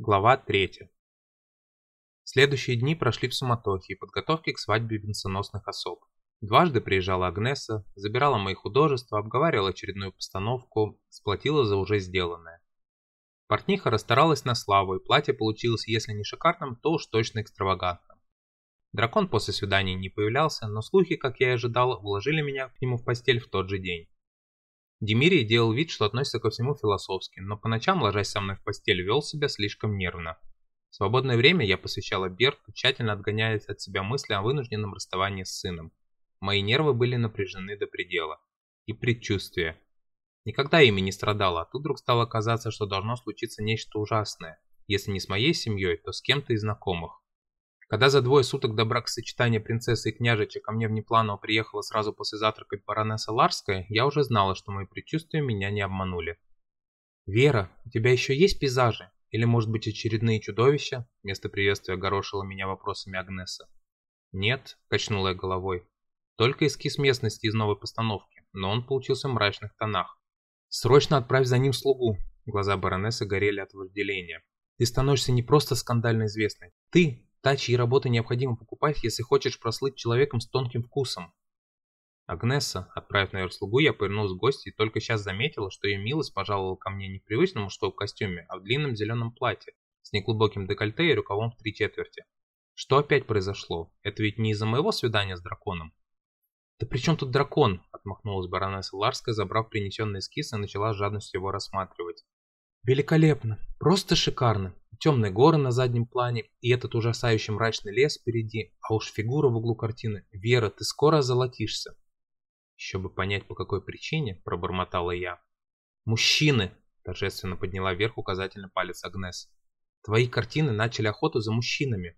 Глава 3. Следующие дни прошли в суматохе и подготовке к свадьбе венценосных особ. Дважды приезжала Агнеса, забирала мои художества, обговаривала очередную постановку, сплотила за уже сделанное. Портниха расстаралась на славу, и платье получилось, если не шикарным, то уж точно экстравагантным. Дракон после свидания не появлялся, но слухи, как я и ожидал, уложили меня к нему в постель в тот же день. Демирий делал вид, что относится ко всему философски, но по ночам, ложась со мной в постель, вел себя слишком нервно. В свободное время я посвящала Берту, тщательно отгоняя от себя мысли о вынужденном расставании с сыном. Мои нервы были напряжены до предела. И предчувствия. Никогда ими не страдала, а тут вдруг стало казаться, что должно случиться нечто ужасное. Если не с моей семьей, то с кем-то из знакомых. Когда за двое суток до бракосочетания принцессы и княжича ко мне внепланово приехала сразу после завтрака баронесса Ларская, я уже знала, что мои предчувствия меня не обманули. «Вера, у тебя еще есть пейзажи? Или, может быть, очередные чудовища?» Вместо приветствия горошила меня вопросами Агнеса. «Нет», — качнула я головой. «Только эскиз местности из новой постановки, но он получился в мрачных тонах. Срочно отправь за ним слугу!» Глаза баронессы горели от вожделения. «Ты становишься не просто скандально известной. Ты Та, чьи работы необходимо покупать, если хочешь прослыть человеком с тонким вкусом. Агнесса, отправив наверх слугу, я повернулась к гости и только сейчас заметила, что ее милость пожаловала ко мне не в привычном мужском костюме, а в длинном зеленом платье, с неглубоким декольте и рукавом в три четверти. Что опять произошло? Это ведь не из-за моего свидания с драконом? «Да при чем тут дракон?» – отмахнулась баронесса Ларская, забрав принесенный эскиз и начала с жадностью его рассматривать. «Великолепно! Просто шикарно! Темные горы на заднем плане и этот ужасающий мрачный лес впереди, а уж фигура в углу картины. Вера, ты скоро озолотишься. Еще бы понять, по какой причине, пробормотала я. Мужчины, торжественно подняла вверх указательный палец Агнес. Твои картины начали охоту за мужчинами.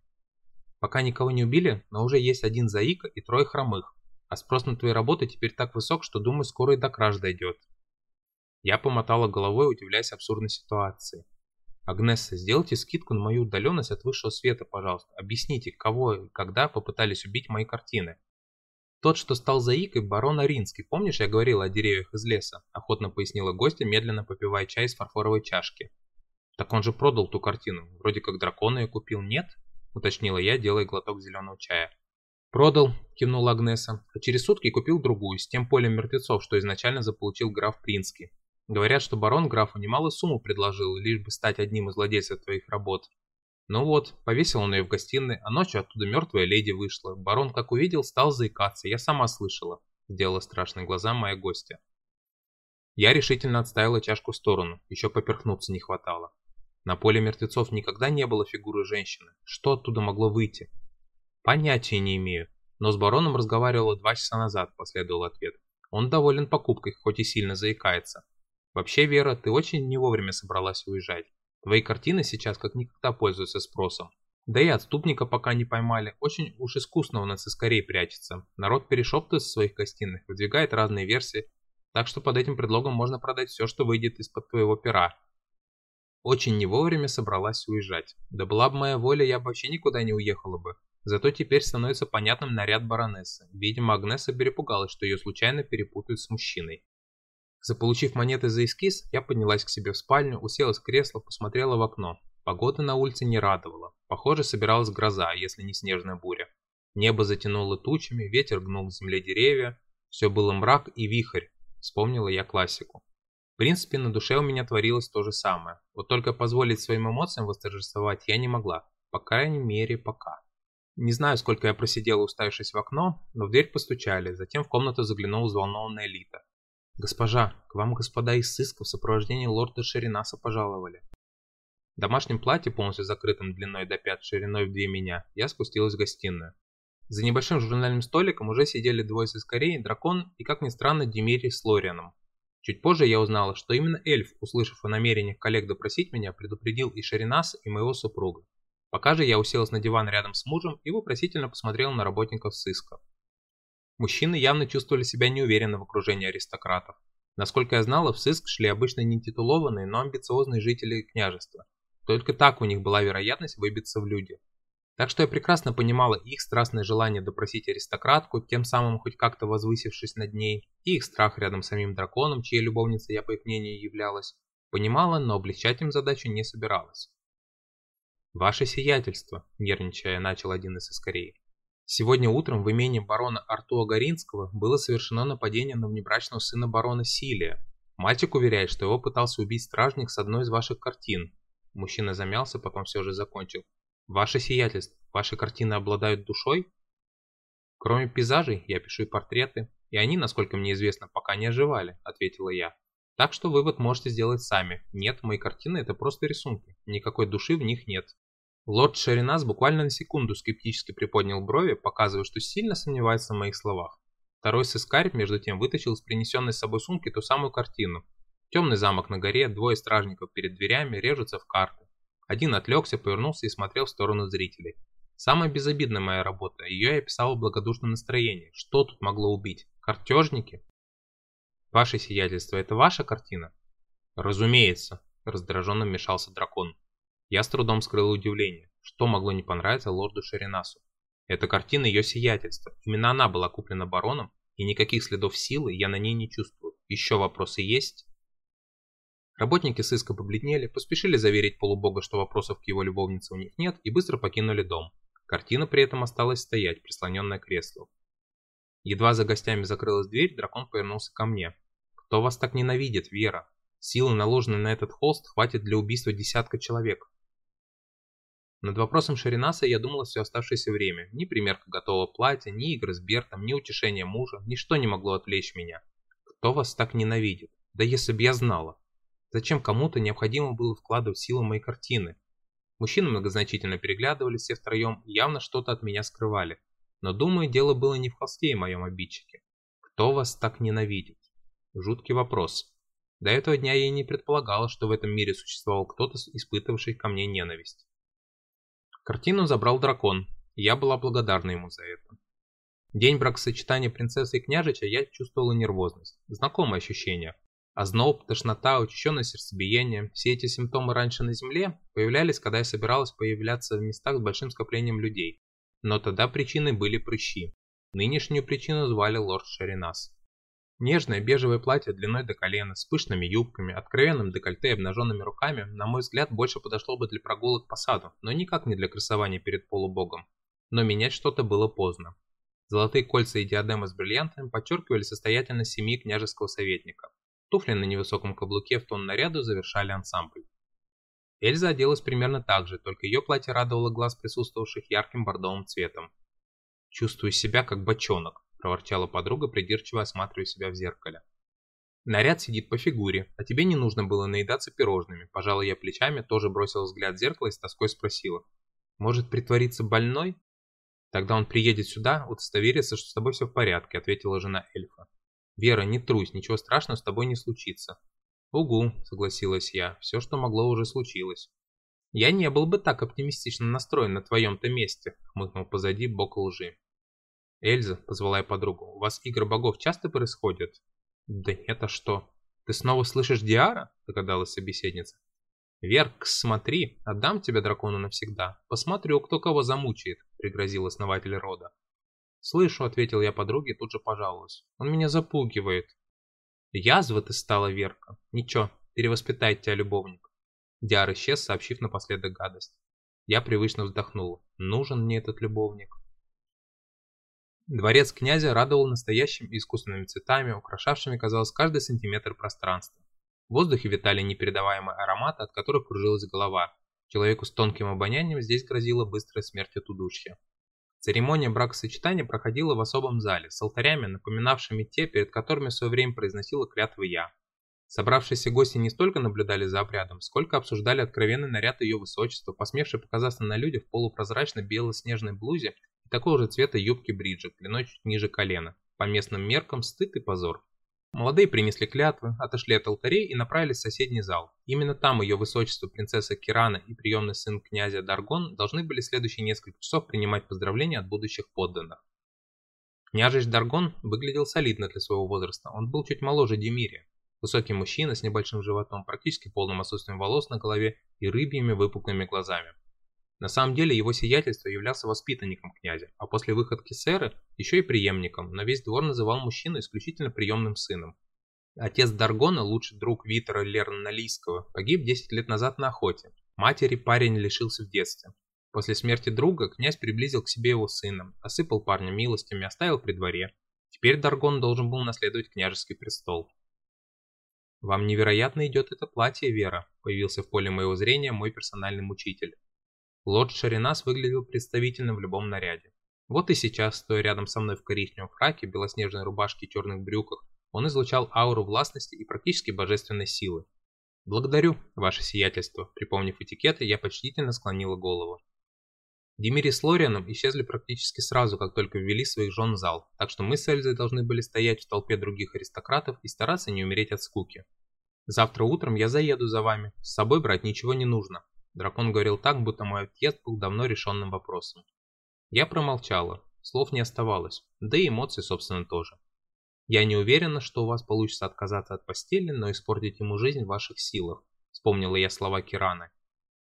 Пока никого не убили, но уже есть один заика и трое хромых. А спрос на твои работы теперь так высок, что, думаю, скоро и до краж дойдет. Я помотала головой, удивляясь абсурдной ситуации. Агнесса, сделайте скидку на мою удаленность от высшего света, пожалуйста. Объясните, кого и когда попытались убить мои картины. Тот, что стал заикой, барон Аринский. Помнишь, я говорила о деревьях из леса? Охотно пояснила гостья, медленно попивая чай из фарфоровой чашки. Так он же продал ту картину. Вроде как дракона я купил, нет? Уточнила я, делая глоток зеленого чая. «Продал», – кивнула Агнеса, – «а через сутки купил другую, с тем полем мертвецов, что изначально заполучил граф Принский. Говорят, что барон графу немалую сумму предложил, лишь бы стать одним из владельцев твоих работ. Ну вот, повесил он ее в гостиной, а ночью оттуда мертвая леди вышла. Барон, как увидел, стал заикаться, я сама слышала. Сделала страшные глаза моя гостья. Я решительно отставила чашку в сторону, еще поперхнуться не хватало. На поле мертвецов никогда не было фигуры женщины. Что оттуда могло выйти? Понятия не имею. Но с бароном разговаривала два часа назад, последовал ответ. Он доволен покупкой, хоть и сильно заикается. Вообще, Вера, ты очень не вовремя собралась уезжать. Твои картины сейчас как никогда пользуются спросом. Да и отступника пока не поймали. Очень уж искусно у нас искорей прячется. Народ перешептывается в своих гостиных, выдвигает разные версии. Так что под этим предлогом можно продать все, что выйдет из-под твоего пера. Очень не вовремя собралась уезжать. Да была бы моя воля, я бы вообще никуда не уехала бы. Зато теперь становится понятным наряд баронессы. Видимо, Агнеса перепугалась, что ее случайно перепутают с мужчиной. Заполучив монеты за эскиз, я поднялась к себе в спальню, уселась в кресло, посмотрела в окно. Погода на улице не радовала. Похоже, собиралась гроза, если не снежная буря. Небо затянуло тучами, ветер гнул к земле деревья. Все было мрак и вихрь, вспомнила я классику. В принципе, на душе у меня творилось то же самое. Вот только позволить своим эмоциям восторжествовать я не могла. По крайней мере, пока. Не знаю, сколько я просидела, уставившись в окно, но в дверь постучали, затем в комнату заглянула взволнованная Лита. «Госпожа, к вам господа из сыска в сопровождении лорда Шеринаса пожаловали». В домашнем платье, полностью закрытым длиной до пят, шириной в две меня, я спустилась в гостиную. За небольшим журнальным столиком уже сидели двое сыскарей, дракон и, как ни странно, Димирий с Лорианом. Чуть позже я узнала, что именно эльф, услышав о намерениях коллег допросить меня, предупредил и Шеринаса, и моего супруга. Пока же я уселась на диван рядом с мужем и вопросительно посмотрела на работников сыска. Мужчины явно чувствовали себя неуверенно в окружении аристократов. Насколько я знала, в сыск шли обычно не титулованные, но амбициозные жители княжества. Только так у них была вероятность выбиться в люди. Так что я прекрасно понимала их страстное желание допросить аристократку, тем самым хоть как-то возвысившись над ней, и их страх рядом с самим драконом, чьей любовницей я, по их мнению, являлась. Понимала, но облегчать им задачу не собиралась. «Ваше сиятельство», – нервничая, начал один из искорей. Сегодня утром в имении барона Артуа Горинского было совершено нападение на внебрачного сына барона Силия. Мальчик уверяет, что его пытался убить стражник с одной из ваших картин. Мужчина замялся, потом все же закончил. Ваше сиятельство, ваши картины обладают душой? Кроме пейзажей, я пишу и портреты, и они, насколько мне известно, пока не оживали, ответила я. Так что вывод можете сделать сами. Нет, мои картины это просто рисунки. Никакой души в них нет. Лорд Шаринас буквально на секунду скептически приподнял брови, показывая, что сильно сомневается в моих словах. Второй сыскарь, между тем, вытащил из принесенной с собой сумки ту самую картину. Темный замок на горе, двое стражников перед дверями режутся в карты. Один отвлекся, повернулся и смотрел в сторону зрителей. Самая безобидная моя работа, ее я писал в благодушном настроении. Что тут могло убить? Картежники? Ваше сиятельство, это ваша картина? Разумеется, раздраженно вмешался дракон. Я с трудом скрыл удивление. Что могло не понравиться лорду Шаринасу? Эта картина ее сиятельства. Именно она была куплена бароном, и никаких следов силы я на ней не чувствую. Еще вопросы есть? Работники сыска побледнели, поспешили заверить полубога, что вопросов к его любовнице у них нет, и быстро покинули дом. Картина при этом осталась стоять, прислоненная к креслу. Едва за гостями закрылась дверь, дракон повернулся ко мне. «Кто вас так ненавидит, Вера? Силы, наложенные на этот холст, хватит для убийства десятка человек». Над вопросом Шаринаса я думала все оставшееся время. Ни примерка готового платья, ни игры с Бертом, ни утешение мужа, ничто не могло отвлечь меня. Кто вас так ненавидит? Да если бы я знала. Зачем кому-то необходимо было вкладывать силы в мои картины? Мужчины многозначительно переглядывались все втроем явно что-то от меня скрывали. Но думаю, дело было не в холсте и моем обидчике. Кто вас так ненавидит? Жуткий вопрос. До этого дня я и не предполагала, что в этом мире существовал кто-то, испытывавший ко мне ненависть. Картину забрал дракон, и я была благодарна ему за это. День бракосочетания принцессы и княжича я чувствовала нервозность, знакомое ощущение. Озноб, тошнота, учащенное сердцебиение – все эти симптомы раньше на Земле появлялись, когда я собиралась появляться в местах с большим скоплением людей. Но тогда причиной были прыщи. Нынешнюю причину звали лорд Шаринас. Нежное бежевое платье длиной до колена, с пышными юбками, откровенным декольте и обнаженными руками, на мой взгляд, больше подошло бы для прогулок по саду, но никак не для красования перед полубогом. Но менять что-то было поздно. Золотые кольца и диадемы с бриллиантами подчеркивали состоятельность семьи княжеского советника. Туфли на невысоком каблуке в тон наряду завершали ансамбль. Эльза оделась примерно так же, только ее платье радовало глаз присутствовавших ярким бордовым цветом. «Чувствую себя как бочонок», проворчала подруга, придирчиво осматривая себя в зеркале. Наряд сидит по фигуре, а тебе не нужно было наедаться пирожными. Пожала я плечами, тоже бросила взгляд в зеркало и с тоской спросила. Может притвориться больной? Тогда он приедет сюда, удостоверится, что с тобой все в порядке, ответила жена эльфа. Вера, не трусь, ничего страшного с тобой не случится. Угу, согласилась я, все, что могло, уже случилось. Я не был бы так оптимистично настроен на твоем-то месте, хмыкнул позади бок лжи. «Эльза», — позвала я подругу, — «у вас игры богов часто происходят?» «Да нет, а что? Ты снова слышишь Диара?» — догадалась собеседница. «Верк, смотри, отдам тебя дракону навсегда. Посмотрю, кто кого замучает», — пригрозил основатель рода. «Слышу», — ответил я подруге тут же пожаловалась. «Он меня запугивает». «Язва ты стала, Верка. Ничего, перевоспитает тебя любовник». Диар исчез, сообщив напоследок гадость. Я привычно вздохнула. Нужен мне этот любовник. Дворец князя радовал настоящими искусственными цветами, украшавшими, казалось, каждый сантиметр пространства. В воздухе витали непередаваемые ароматы, от которых кружилась голова. Человеку с тонким обонянием здесь грозила быстрая смерть от удушья. Церемония бракосочетания проходила в особом зале, с алтарями, напоминавшими те, перед которыми в свое время произносила клятвы я. Собравшиеся гости не столько наблюдали за обрядом, сколько обсуждали откровенный наряд ее высочества, посмевший показаться на людях в полупрозрачной бело-снежной блузе такого же цвета юбки бриджик, длиной чуть ниже колена. По местным меркам стыд и позор. Молодые принесли клятвы, отошли от алтарей и направились в соседний зал. Именно там ее высочество принцесса Кирана и приемный сын князя Даргон должны были следующие несколько часов принимать поздравления от будущих подданных. Княжич Даргон выглядел солидно для своего возраста, он был чуть моложе Демирия. Высокий мужчина с небольшим животом, практически полным отсутствием волос на голове и рыбьими выпуклыми глазами. На самом деле его сиятельство являлся воспитанником князя, а после выходки сэры еще и преемником, но весь двор называл мужчину исключительно приемным сыном. Отец Даргона, лучший друг Витера Лерналийского, погиб 10 лет назад на охоте. Матери парень лишился в детстве. После смерти друга князь приблизил к себе его сына, осыпал парня милостями, оставил при дворе. Теперь Даргон должен был наследовать княжеский престол. «Вам невероятно идет это платье, Вера», — появился в поле моего зрения мой персональный мучитель. Лорд Шаринас выглядел представительно в любом наряде. Вот и сейчас, стоя рядом со мной в коричневом фраке, белоснежной рубашке и черных брюках, он излучал ауру властности и практически божественной силы. «Благодарю, ваше сиятельство», — припомнив этикеты, я почтительно склонила голову. Демири с Лорианом исчезли практически сразу, как только ввели своих жен в зал, так что мы с Эльзой должны были стоять в толпе других аристократов и стараться не умереть от скуки. «Завтра утром я заеду за вами, с собой брать ничего не нужно», дракон говорил так, будто мой отъезд был давно решенным вопросом. Я промолчала, слов не оставалось, да и эмоций, собственно, тоже. Я не уверена, что у вас получится отказаться от постели, но испортить ему жизнь в ваших силах, вспомнила я слова Кираны.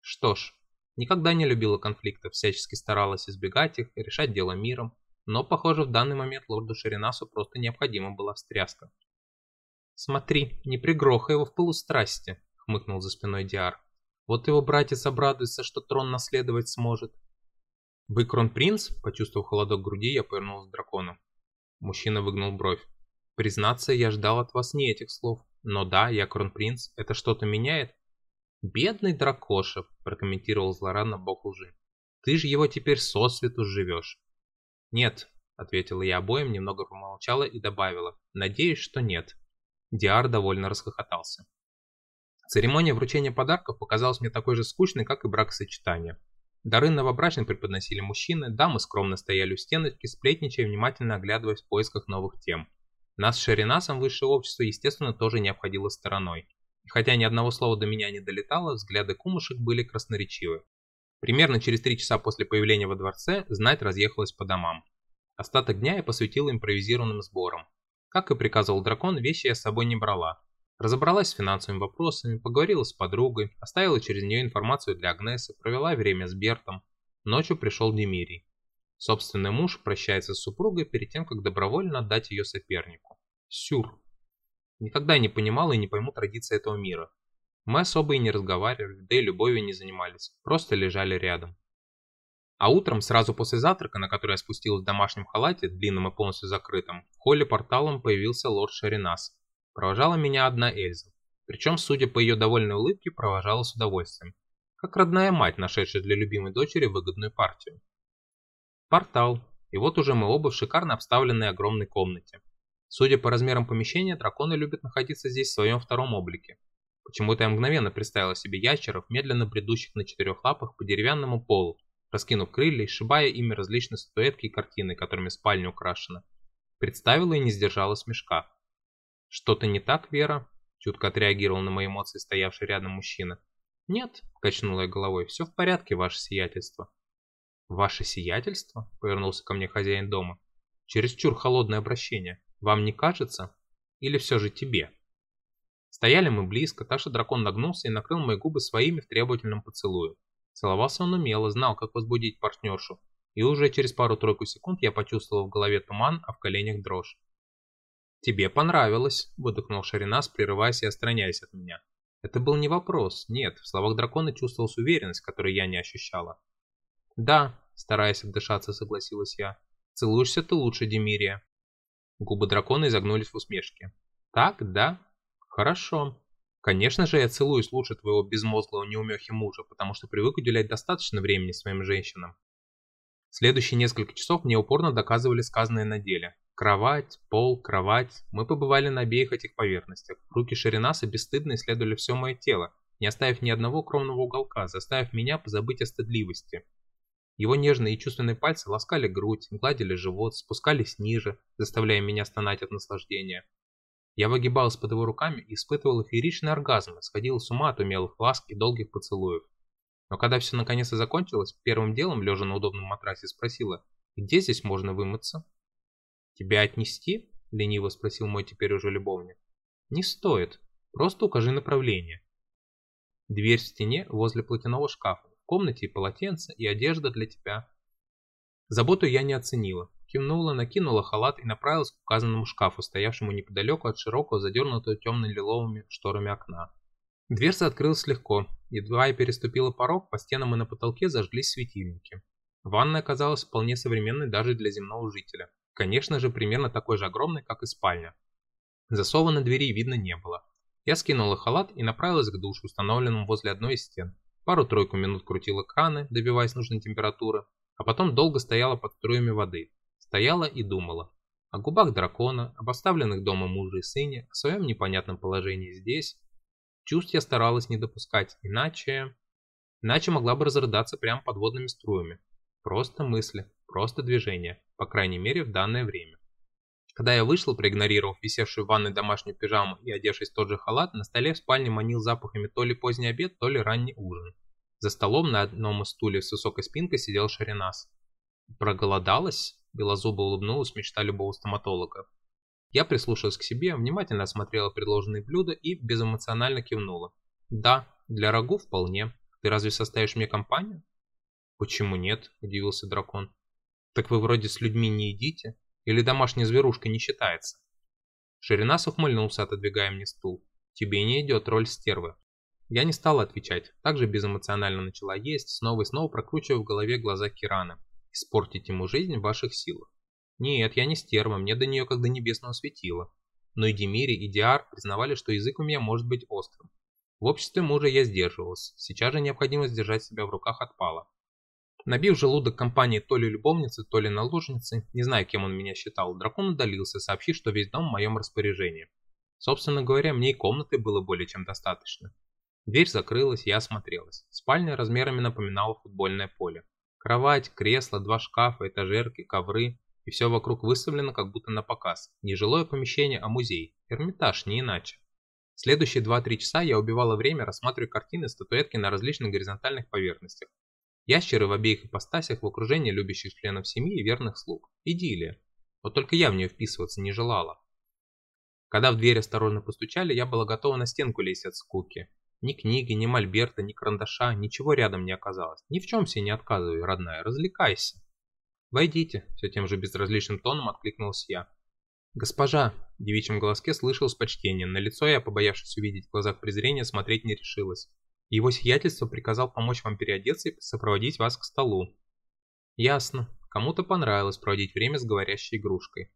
Что ж, Никогда не любила конфликтов, всячески старалась избегать их, решать дело миром, но, похоже, в данный момент лорду Шеринасу просто необходима была встряска. «Смотри, не пригрохай его в полустрасти», — хмыкнул за спиной Диар. «Вот его братец обрадуется, что трон наследовать сможет». «Вы кронпринц?» — почувствовав холодок груди, я повернулся к дракону. Мужчина выгнул бровь. «Признаться, я ждал от вас не этих слов. Но да, я кронпринц. Это что-то меняет?» «Бедный Дракоша», – прокомментировал злорадно бог лжи. «Ты же его теперь сосвету живешь». «Нет», – ответила я обоим, немного помолчала и добавила. «Надеюсь, что нет». Диар довольно расхохотался. Церемония вручения подарков показалась мне такой же скучной, как и бракосочетание. Дары новобрачным преподносили мужчины, дамы скромно стояли у стеночки, сплетничая, внимательно оглядываясь в поисках новых тем. Нас с Шеринасом высшее общество, естественно, тоже не обходило стороной. И хотя ни одного слова до меня не долетало, взгляды кумушек были красноречивы. Примерно через три часа после появления во дворце знать разъехалась по домам. Остаток дня я посвятил импровизированным сборам. Как и приказывал дракон, вещи я с собой не брала. Разобралась с финансовыми вопросами, поговорила с подругой, оставила через нее информацию для Агнесы, провела время с Бертом. Ночью пришел Демирий. Собственный муж прощается с супругой перед тем, как добровольно отдать ее сопернику. Сюр. Никогда не понимал и не пойму традиции этого мира. Мы особо и не разговаривали, да и любовью не занимались, просто лежали рядом. А утром, сразу после завтрака, на который я спустилась в домашнем халате, длинном и полностью закрытом, в холле порталом появился лорд Шаринас. Провожала меня одна Эльза. Причем, судя по ее довольной улыбке, провожала с удовольствием. Как родная мать, нашедшая для любимой дочери выгодную партию. Портал. И вот уже мы оба в шикарно обставленной огромной комнате. Судя по размерам помещения, драконы любят находиться здесь в своем втором облике. Почему-то я мгновенно представила себе ящеров, медленно бредущих на четырех лапах по деревянному полу, раскинув крылья и сшибая ими различные статуэтки и картины, которыми спальня украшена. Представила и не сдержала смешка. «Что-то не так, Вера?» – чутко отреагировал на мои эмоции стоявший рядом мужчина. «Нет», – качнула я головой, – «все в порядке, ваше сиятельство». «Ваше сиятельство?» – повернулся ко мне хозяин дома. «Чересчур холодное обращение. Вам не кажется? Или все же тебе? Стояли мы близко, так что дракон нагнулся и накрыл мои губы своими в требовательном поцелуе. Целовался он умело, знал, как возбудить партнершу, и уже через пару-тройку секунд я почувствовал в голове туман, а в коленях дрожь. «Тебе понравилось», — выдохнул Шаринас, прерываясь и отстраняясь от меня. Это был не вопрос, нет, в словах дракона чувствовалась уверенность, которую я не ощущала. «Да», — стараясь отдышаться, согласилась я, — «целуешься ты лучше, Демирия». Губы дракона изогнулись в усмешке. «Так, да? Хорошо. Конечно же, я целуюсь лучше твоего безмозглого неумехи мужа, потому что привык уделять достаточно времени своим женщинам. Следующие несколько часов мне упорно доказывали сказанное на деле. Кровать, пол, кровать. Мы побывали на обеих этих поверхностях. Руки Шаринаса бесстыдно исследовали все мое тело, не оставив ни одного укромного уголка, заставив меня позабыть о стыдливости. Его нежные и чувственные пальцы ласкали грудь, гладили живот, спускались ниже, заставляя меня стонать от наслаждения. Я выгибался под его руками и испытывал эфиричный оргазм, сходил с ума от умелых ласк и долгих поцелуев. Но когда все наконец и закончилось, первым делом, лежа на удобном матрасе, спросила, где здесь можно вымыться? «Тебя отнести?» – лениво спросил мой теперь уже любовник. «Не стоит. Просто укажи направление». Дверь в стене возле платяного шкафа комнате и полотенце, и одежда для тебя. Заботу я не оценила. Кивнула, накинула халат и направилась к указанному шкафу, стоявшему неподалеку от широкого, задернутого темно-лиловыми шторами окна. Дверца открылась легко. Едва я переступила порог, по стенам и на потолке зажглись светильники. Ванная оказалась вполне современной даже для земного жителя. Конечно же, примерно такой же огромной, как и спальня. Засова на двери видно не было. Я скинула халат и направилась к душу, установленному возле одной из стен. Пару-тройку минут крутила краны, добиваясь нужной температуры, а потом долго стояла под струями воды. Стояла и думала. О губах дракона, об оставленных дома муже и сыне, о своем непонятном положении здесь. Чувств я старалась не допускать, иначе... Иначе могла бы разрыдаться прямо под водными струями. Просто мысли, просто движения, по крайней мере в данное время. Когда я вышел, проигнорировав висевшую в ванной домашнюю пижаму и одевшись в тот же халат, на столе в спальне манил запахами то ли поздний обед, то ли ранний ужин. За столом на одном из стульев с высокой спинкой сидел Шаринас. «Проголодалась?» – белозубо улыбнулась мечта любого стоматолога. Я прислушалась к себе, внимательно осмотрела предложенные блюда и безэмоционально кивнула. «Да, для рагу вполне. Ты разве составишь мне компанию?» «Почему нет?» – удивился дракон. «Так вы вроде с людьми не едите?» Или домашняя зверушка не считается? Ширинас ухмыльнулся, отодвигая мне стул. Тебе не идет роль стервы. Я не стала отвечать, также безэмоционально начала есть, снова и снова прокручивая в голове глаза Кирана. Испортить ему жизнь в ваших силах. Нет, я не стерва, мне до нее как до небесного светила. Но и Демири, и Диар признавали, что язык у меня может быть острым. В обществе мужа я сдерживалась, сейчас же необходимость держать себя в руках отпала. Набив желудок компании то ли любовницы, то ли наложницы, не знаю, кем он меня считал, дракон удалился, сообщив, что весь дом в моем распоряжении. Собственно говоря, мне и комнаты было более чем достаточно. Дверь закрылась, я осмотрелась. Спальня размерами напоминала футбольное поле. Кровать, кресло, два шкафа, этажерки, ковры. И все вокруг выставлено как будто на показ. Не жилое помещение, а музей. Эрмитаж, не иначе. Следующие 2-3 часа я убивала время, рассматривая картины, статуэтки на различных горизонтальных поверхностях. Ящеры в обеих ипостасях в окружении любящих членов семьи и верных слуг. Идиллия. Вот только я в нее вписываться не желала. Когда в дверь осторожно постучали, я была готова на стенку лезть от скуки. Ни книги, ни мольберта, ни карандаша, ничего рядом не оказалось. Ни в чем себе не отказывай, родная, развлекайся. «Войдите», — все тем же безразличным тоном откликнулась я. «Госпожа», — в девичьем голоске слышал с почтением, на лицо я, побоявшись увидеть в глазах презрения, смотреть не решилась. Его сиятельство приказал помочь вам переодеться и сопроводить вас к столу. Ясно. Кому-то понравилось проводить время с говорящей игрушкой.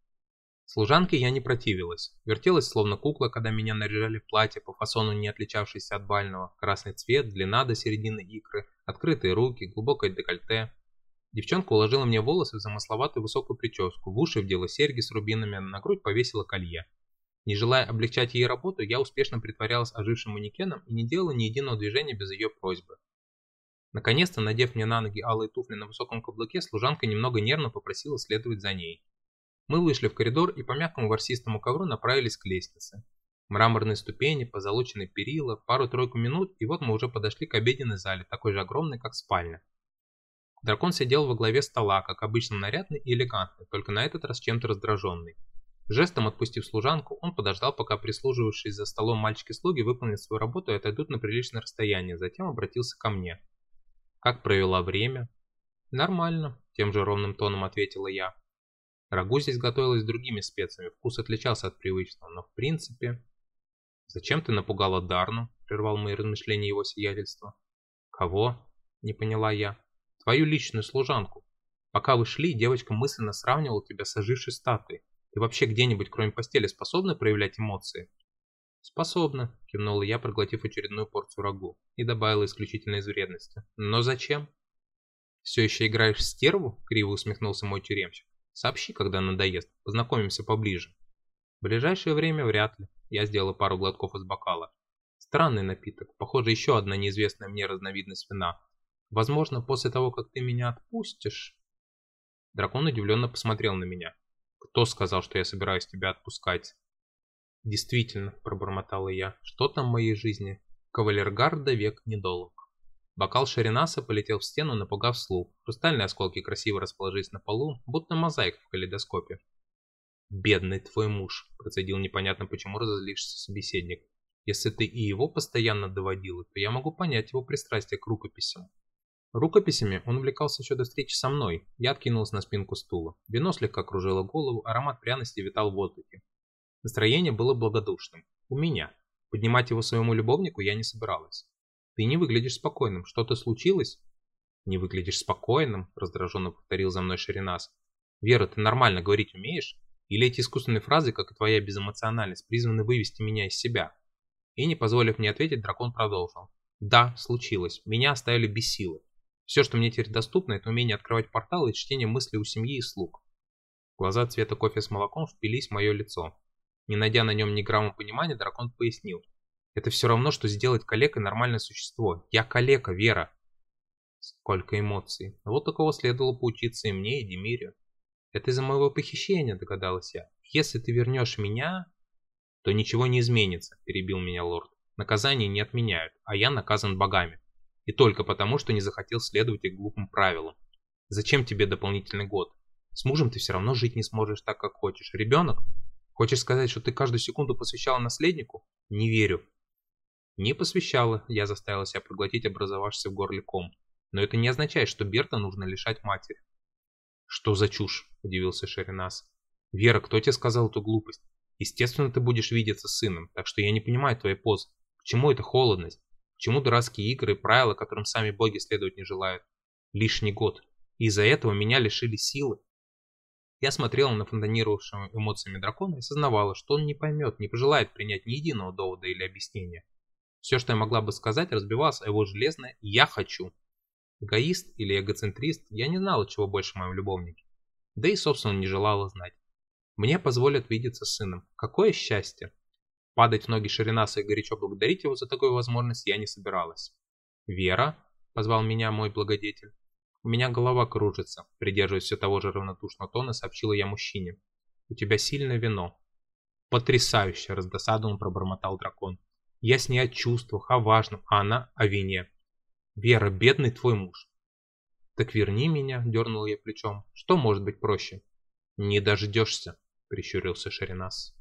Служанке я не противилась. Вертелась словно кукла, когда меня наряжали в платье по фасону не отличавшееся от бального. Красный цвет, длина до середины икры, открытые руки, глубокое декольте. Девчонка уложила мне волосы в замысловатую высокую прическу, в уши вдела серьги с рубинами, на грудь повесила колье. Не желая облегчать ей работу, я успешно притворялась ожившим манекеном и не делала ни единого движения без ее просьбы. Наконец-то, надев мне на ноги алые туфли на высоком каблуке, служанка немного нервно попросила следовать за ней. Мы вышли в коридор и по мягкому ворсистому ковру направились к лестнице. Мраморные ступени, позолоченные перила, пару-тройку минут, и вот мы уже подошли к обеденной зале, такой же огромной, как спальня. Дракон сидел во главе стола, как обычно нарядный и элегантный, только на этот раз чем-то раздраженный. Жестом отпустив служанку, он подождал, пока прислуживавшие за столом мальчики-слуги выполнят свою работу и отойдут на приличное расстояние, затем обратился ко мне. «Как провела время?» «Нормально», – тем же ровным тоном ответила я. Рагу здесь готовилось другими специями, вкус отличался от привычного, но в принципе... «Зачем ты напугала Дарну?» – прервал мои размышления его сиятельства. «Кого?» – не поняла я. «Твою личную служанку. Пока вы шли, девочка мысленно сравнивала тебя с ожившей статуей. Ты вообще где-нибудь, кроме постели, способна проявлять эмоции? Способна, кивнула я, проглотив очередную порцию рагу, и добавила исключительно из вредности. Но зачем? Все еще играешь в стерву? Криво усмехнулся мой тюремщик. Сообщи, когда надоест, познакомимся поближе. В ближайшее время вряд ли. Я сделала пару глотков из бокала. Странный напиток, похоже, еще одна неизвестная мне разновидность вина. Возможно, после того, как ты меня отпустишь... Дракон удивленно посмотрел на меня. Кто сказал, что я собираюсь тебя отпускать? Действительно, пробормотала я, что там в моей жизни? Кавалергарда век недолг. Бокал Шаринаса полетел в стену, напугав слух. Хрустальные осколки красиво расположились на полу, будто мозаика в калейдоскопе. «Бедный твой муж», – процедил непонятно почему разозлившийся собеседник. «Если ты и его постоянно доводила, то я могу понять его пристрастие к рукописям. Рукописями он увлекался еще до встречи со мной. Я откинулся на спинку стула. Вино слегка кружило голову, аромат пряности витал в воздухе. Настроение было благодушным. У меня. Поднимать его своему любовнику я не собиралась. Ты не выглядишь спокойным. Что-то случилось? Не выглядишь спокойным, раздраженно повторил за мной Шаринас. Вера, ты нормально говорить умеешь? Или эти искусственные фразы, как и твоя безэмоциональность, призваны вывести меня из себя? И не позволив мне ответить, дракон продолжил. Да, случилось. Меня оставили без силы. Все, что мне теперь доступно, это умение открывать порталы и чтение мыслей у семьи и слуг. Глаза цвета кофе с молоком впились в мое лицо. Не найдя на нем ни грамма понимания, дракон пояснил. Это все равно, что сделать калекой нормальное существо. Я калека, Вера. Сколько эмоций. Вот такого следовало поучиться и мне, и Демире. Это из-за моего похищения, догадалась я. Если ты вернешь меня, то ничего не изменится, перебил меня лорд. Наказание не отменяют, а я наказан богами. И только потому, что не захотел следовать их глупым правилам. Зачем тебе дополнительный год? С мужем ты все равно жить не сможешь так, как хочешь. Ребенок? Хочешь сказать, что ты каждую секунду посвящала наследнику? Не верю. Не посвящала, я заставила себя проглотить образовавшийся в горле ком. Но это не означает, что Берта нужно лишать матери. Что за чушь? Удивился Шеринас. Вера, кто тебе сказал эту глупость? Естественно, ты будешь видеться с сыном, так что я не понимаю твоей позы. К чему эта холодность? Чему дурацкие игры и правила, которым сами боги следовать не желают? Лишний год. И из-за этого меня лишили силы. Я смотрела на фонтанировавшего эмоциями дракона и сознавала, что он не поймет, не пожелает принять ни единого довода или объяснения. Все, что я могла бы сказать, разбивалось о его железное «я хочу». Эгоист или эгоцентрист, я не знала, чего больше в моем любовнике. Да и, собственно, не желала знать. Мне позволят видеться с сыном. Какое счастье! Падать в ноги Ширинаса и горячо благодарить его за такую возможность я не собиралась. «Вера?» – позвал меня мой благодетель. У меня голова кружится, придерживаясь все того же равнодушного тона, сообщила я мужчине. У тебя сильное вино. Потрясающе, раздосадованно пробормотал дракон. Я с ней о чувствах, о важном, а она о вине. Вера, бедный твой муж. Так верни меня, дернул я плечом. Что может быть проще? Не дождешься, прищурился Шаринас.